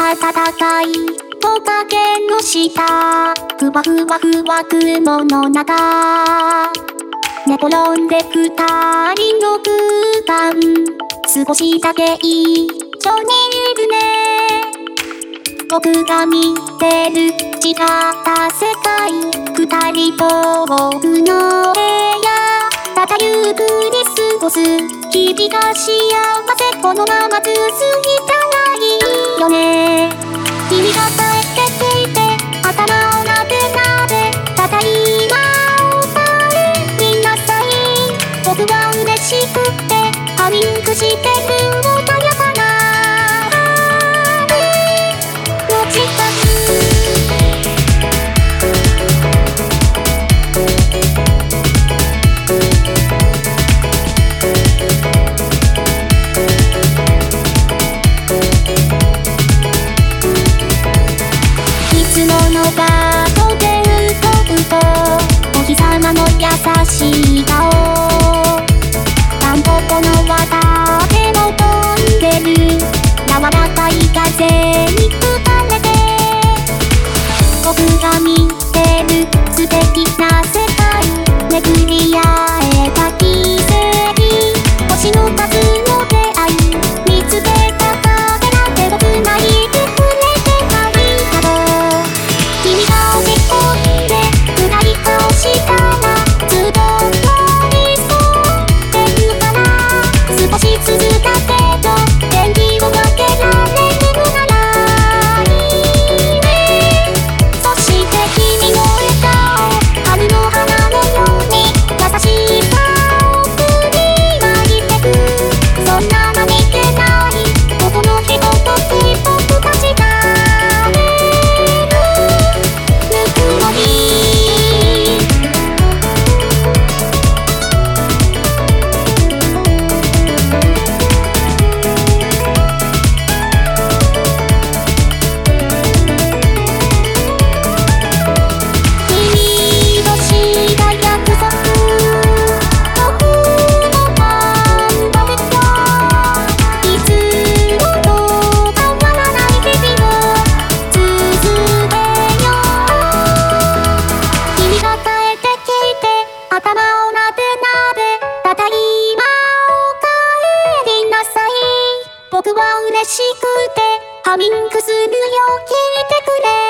暖かい木陰の下ふわふわふわ雲の中寝転んで二人の空間少しだけ一緒にいるね。僕が見てる違った世界二人と僕の部屋ただゆっくり過ごす日々が幸せこのまま続いた。よね。君が帰ってきて頭をなでなでただいまお帰りなさい僕は嬉しくてハミングしてる穏やかしくてハミングするよ。聞いてくれ。